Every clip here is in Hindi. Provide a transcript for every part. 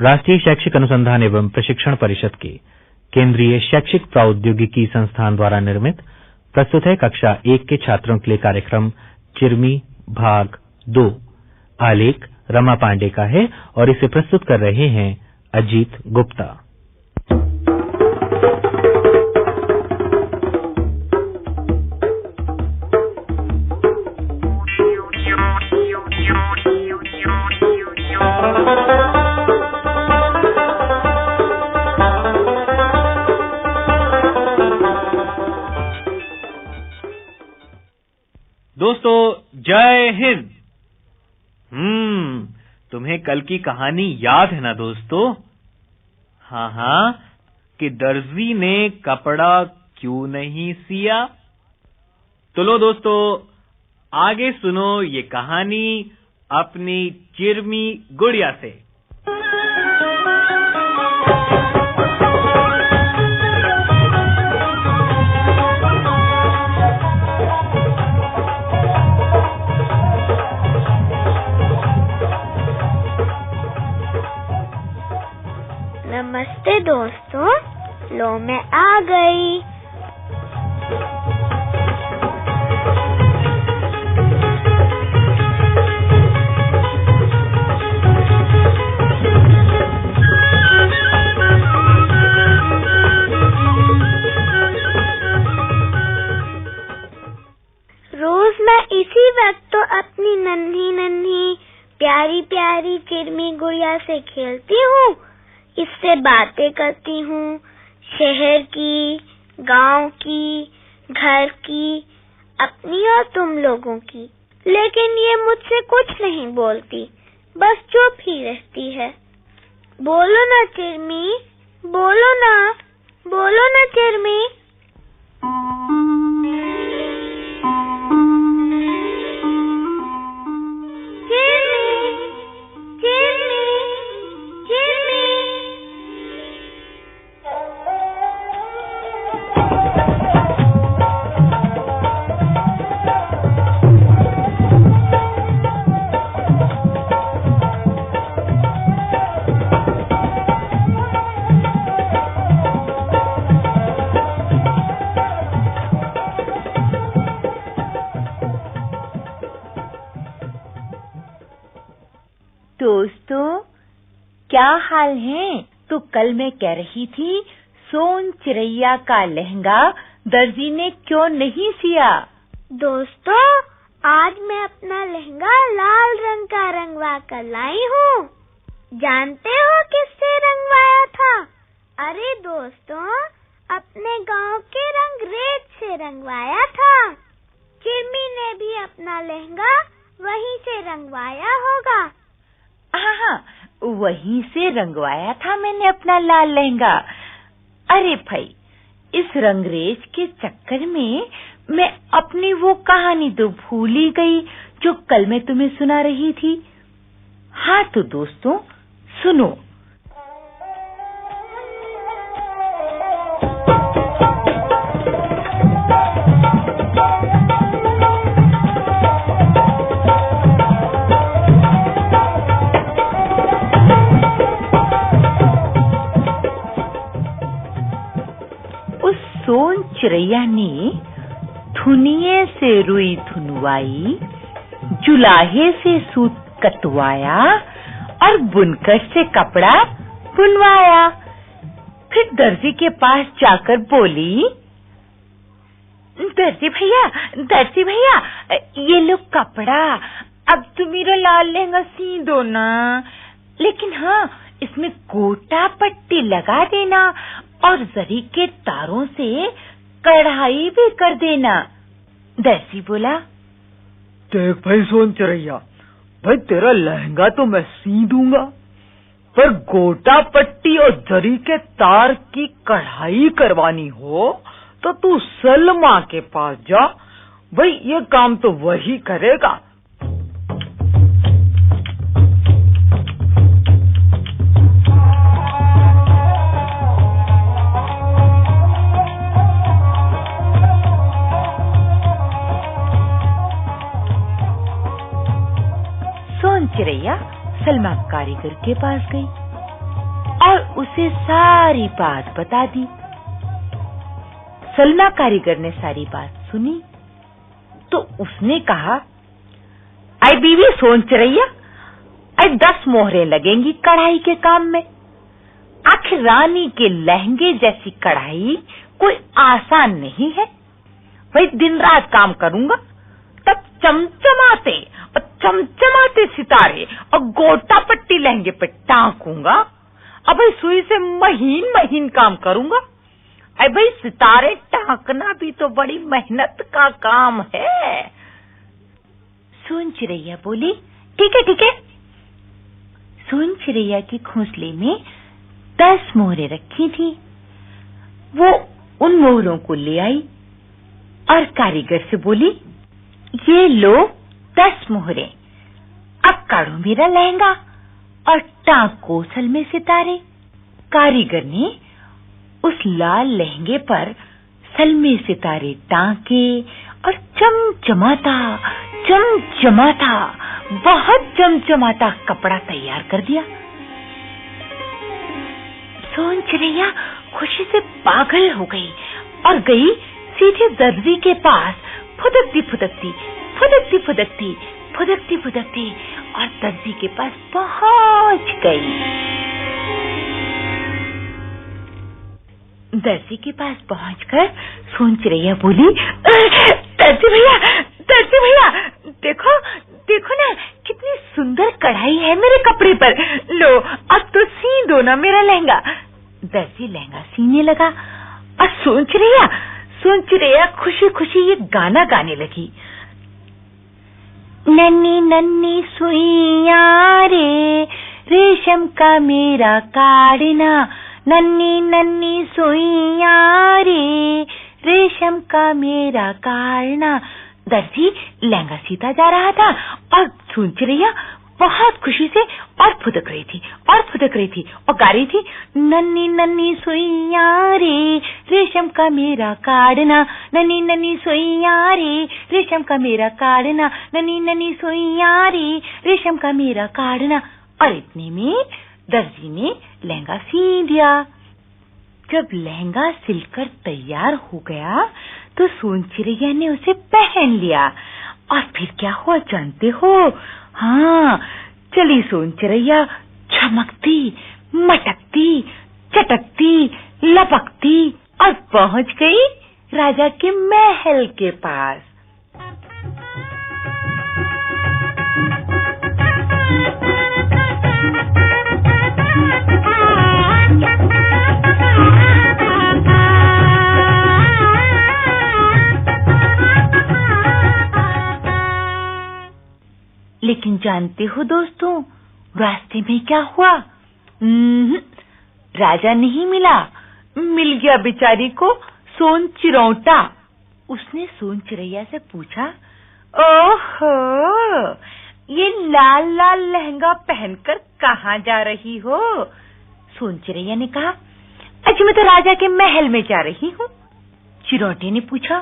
राष्ट्रीय शैक्षिक अनुसंधान एवं प्रशिक्षण परिषद के केंद्रीय शैक्षिक प्रौद्योगिकी संस्थान द्वारा निर्मित, प्रस्तुत है कक्षा एक के छात्रों के लिए कार्यक्रम चिरमी भाग दो। आलेख रमा पांडे का है और इसे प्रस्तुत कर रहे हैं अजीत गुप्ता। कल की कहानी याद है ना दोस्तों? हाँ हाँ कि दर्जी ने कपड़ा क्यों नहीं सिया? तो लो दोस्तों, आगे सुनो ये कहानी अपनी चिरमी गुड़िया से। नमस्ते दोस्तों, लो मैं आ गई। रोज मैं इसी वक्त तो अपनी नन्ही नन्ही प्यारी प्यारी चिरमी गुड़िया से खेलती इससे बातें करती हूँ। शहर की, गाँव की, घर की, अपनी और तुम लोगों की। लेकिन ये मुझसे कुछ नहीं बोलती, बस चुप ही रहती है। बोलो ना, चिरमी, बोलो ना बोलो ना, चिरमी। दोस्तों, क्या हाल है? तो कल मैं कह रही थी, सोन चिरैया का लहंगा दर्जी ने क्यों नहीं सिया? दोस्तों, आज मैं अपना लहंगा लाल रंग का रंगवा कर लाई हूँ। जानते हो किससे रंगवाया था? अरे दोस्तों, अपने गाँव के रंग रेत से रंगवाया था। चिरमी ने भी अपना लहंगा वहीं से रंगवाया होगा। हाँ हाँ वहीं से रंगवाया था मैंने अपना लाल लहंगा। अरे भाई, इस रंगरेज के चक्कर में मैं अपनी वो कहानी तो भूल ही गई जो कल मैं तुम्हें सुना रही थी। हाँ तो दोस्तों, सुनो। चिड़ैया ने धुनिये से रुई धुनवाई, जुलाहे से सूत कटवाया और बुनकर से कपड़ा बुनवाया। फिर दर्जी के पास जाकर बोली, दर्जी भैया दर्जी भैया, ये लो कपड़ा, अब तुम मेरा लाल लहंगा सी दो ना। लेकिन हाँ इसमें गोटा पट्टी लगा देना और जरी के तारों से कढ़ाई भी कर देना। दैसी बोला, देख भाई, सोन चरैया भाई, तेरा लहंगा तो मैं सी दूँगा, पर गोटा पट्टी और जरी के तार की कढ़ाई करवानी हो तो तू सलमा के पास जा। भाई, ये काम तो वही करेगा। सोन चिड़ैया सलमा कारीगर के पास गई और उसे सारी बात बता दी। सलमा कारीगर ने सारी बात सुनी तो उसने कहा, आई बीवी रही है आई दस मोहरे लगेंगी कढ़ाई के काम में। आखिर रानी के लहंगे जैसी कढ़ाई कोई आसान नहीं है। भाई दिन रात काम करूँगा, तब चमचमाते चमचमाते सितारे और गोटा पट्टी लहंगे पे टांकूँगा। अब भाई सुई से महीन महीन काम करूँगा। अरे भाई, सितारे टांकना भी तो बड़ी मेहनत का काम है। सोन चिड़ैया बोली, ठीक है ठीक है। सोन चिड़ैया की घोंसले में दस मोहरे रखी थी। वो उन मोहरों को ले आई और कारीगर से बोली, ये लो दस मोहरे, अब काढ़ो मेरा लहंगा और टांक कोसल में सितारे। कारीगर ने उस लाल लहंगे पर सलमे सितारे टांके और चमचमाता चमचमाता, बहुत चमचमाता कपड़ा तैयार कर दिया। सोन चिड़ैया खुशी से पागल हो गई और गई सीधे दर्जी के पास फुदकती फुदकती फुदकती फुदकती फुदकती फुदकती, और दर्जी के पास पहुँच गई। दर्जी के पास पहुंचकर सोन चिड़ैया बोली, दर्जी भैया दर्जी भैया, देखो देखो ना, कितनी सुंदर कढ़ाई है मेरे कपड़े पर। लो, अब तो सी दो ना मेरा लहंगा। दर्जी लहंगा सीने लगा और सोन चिड़ैया सोन चिड़ैया खुशी खुशी ये गाना गाने लगी। नन्नी नन्नी सुइया रे, रेशम का मेरा काड़ना नन्नी नन्नी सुइया रे, रेशम का मेरा काड़ना दर्जी, लहंगा सीता जा रहा था और सुन चिड़ैया बहुत खुशी से और फुदक रही थी, और फुदक रही थी, और गा रही थी नन्नी नन्नी सुइया रे रेशम का मेरा काड़ना ननी ननी सुइया रे रेशम का मेरा काड़ना ननी ननी सुइया रे रेशम का मेरा काड़ना और इतने में दर्जी ने लहंगा सी दिया जब लहंगा सिलकर तैयार हो गया तो सोन चिड़ैया ने उसे पहन लिया और फिर क्या हुआ जानते हो हाँ चली सोन चिड़ैया चमकती मटकती चटकती लपकती और पहुँच गई राजा के महल के पास। लेकिन जानते हो दोस्तों, रास्ते में क्या हुआ? राजा नहीं मिला। मिल गया बेचारी को सोन चिरौटा। उसने सोन चिड़ैया से पूछा, ओहो, ये लाल लाल लहंगा पहनकर कहाँ जा रही हो? सोन चिड़ैया ने कहा अच्छा मैं तो राजा के महल में जा रही हूँ। चिरौटे ने पूछा,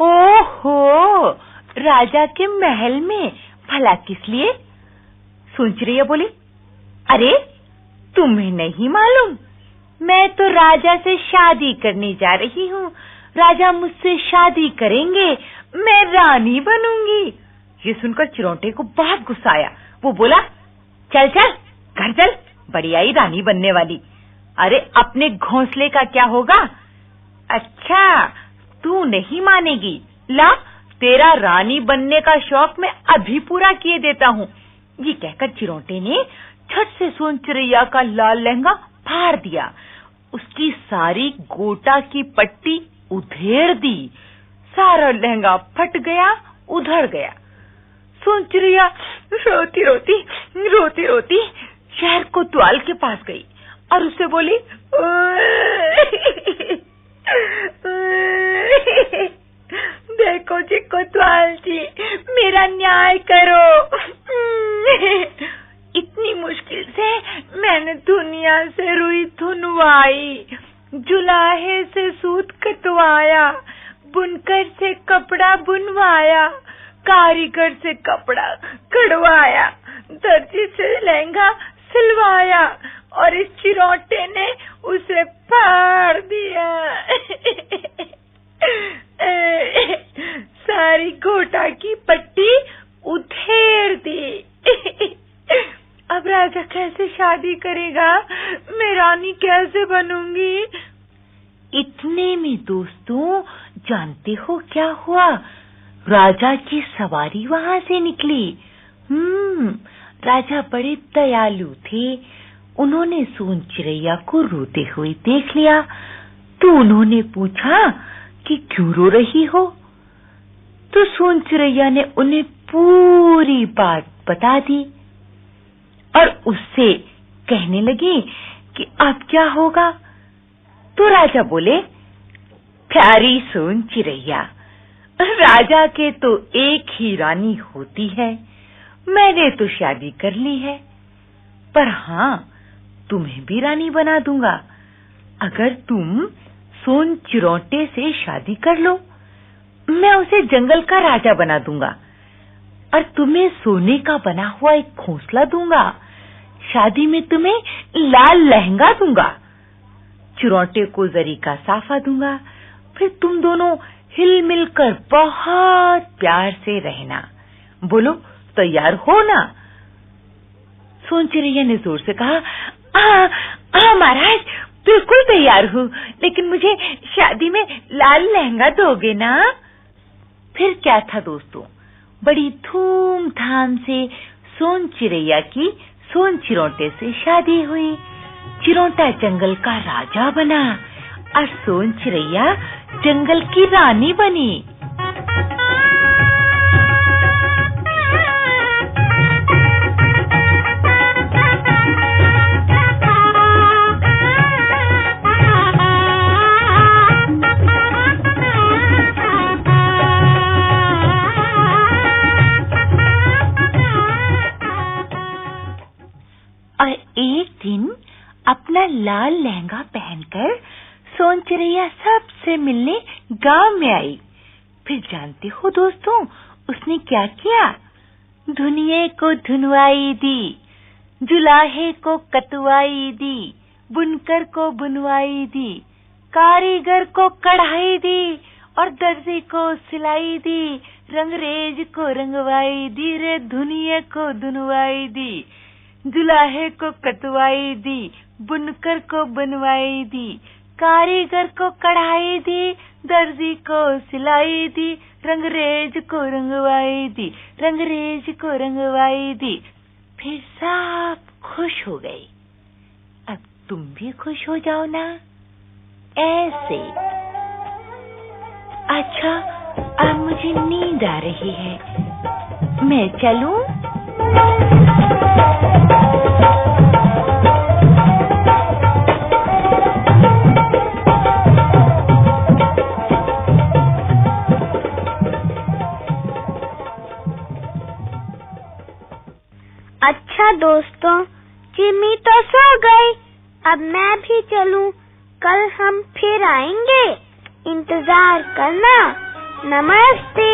ओहो, राजा के महल में? भला किस लिए? सुनचरिया बोली, अरे, तुम्हें नहीं मालूम। मैं तो राजा से शादी करने जा रही हूँ। राजा मुझसे शादी करेंगे, मैं रानी बनूँगी। ये सुनकर चिरौटे को बहुत गुस्सा आया। वो बोला, चल चल, घर चल बड़ी आई रानी बनने वाली। अरे, अपने घोंसले का क्या होगा? अच्छा तू नहीं मानेगी। ला, तेरा रानी बनने का शौक मैं अभी पूरा किए देता हूँ। ये कहकर चिरोटे ने छठ से सोन चिड़ैया का लाल लहंगा फाड़ दिया। उसकी सारी गोटा की पट्टी उधेड़ दी। सारा लहंगा फट गया, उधड़ गया। सोन चिड़ैया रोती रोती रोती रोती शहर कोतवाल के पास गई और उससे बोली देखो जी कोतवाल जी, मेरा न्याय करो इतनी मुश्किल से मैंने दुनिया से रुई धुनवाई जुलाहे से सूत कटवाया बुनकर से कपड़ा बुनवाया कारीगर से कपड़ा कड़वाया दर्जी से लहंगा सिलवाया और इस चिरौटे ने उसे फाड़ दिया सारी गोटा की पट्टी उधेड़ दी अब राजा कैसे शादी करेगा। मैं रानी कैसे बनूँगी? इतने में दोस्तों, जानते हो क्या हुआ? राजा की सवारी वहाँ से निकली। हम्म राजा बड़े दयालु थे। उन्होंने सोन चिड़ैया को रोते हुए देख लिया। तो उन्होंने पूछा कि क्यों रो रही हो? तो सोन चिड़ैया ने उन्हें पूरी बात बता दी। और उससे कहने लगी कि अब क्या होगा? तो राजा बोले, प्यारी सोन चिड़ैया राजा के तो एक ही रानी होती है। मैंने तो शादी कर ली है, पर हाँ तुम्हें भी रानी बना दूँगा। अगर तुम सोन चिरौटे से शादी कर लो, मैं उसे जंगल का राजा बना दूँगा, और तुम्हें सोने का बना हुआ एक घोंसला दूँगा। शादी में तुम्हें लाल लहंगा दूँगा। चिरौटे को जरी का साफा दूँगा। फिर तुम दोनों हिल मिलकर बहुत प्यार से रहना। बोलो, तैयार हो ना? सोन चिड़ैया ने ज़ोर से कहा हाँ हाँ महाराज, बिल्कुल तैयार हूँ, लेकिन मुझे शादी में लाल लहंगा दोगे ना? फिर क्या था दोस्तों? बड़ी धूमधाम से सोन चिड़ैया की सोन चिरौटे से शादी हुई। चिरौटा जंगल का राजा बना और सोन चिड़ैया जंगल की रानी बनी। लाल लहंगा पहनकर सोन चिड़ैया सबसे मिलने गाँव में आई। फिर जानते हो दोस्तों, उसने क्या किया? धुनिए को धुनवाई दी, जुलाहे को कतवाई दी, बुनकर को बुनवाई दी, कारीगर को कढ़ाई दी और दर्जी को सिलाई दी, रंगरेज को रंगवाई दी, रे धुनिए को धुनवाई दी, जुलाहे को कटवाई दी बुनकर को बनवाई दी, कारीगर को कढ़ाई दी, दर्जी को सिलाई दी, रंगरेज को रंगवाई दी, रंगरेज को रंगवाई दी। फिर सब खुश हो गई अब तुम भी खुश हो जाओ ना। ऐसे। अच्छा अब मुझे नींद आ रही है। मैं चलूँ? चलूँ। कल हम फिर आएँगे। इंतज़ार करना। नमस्ते।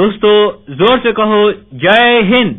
दोस्तों ज़ोर से कहो जय हिंद।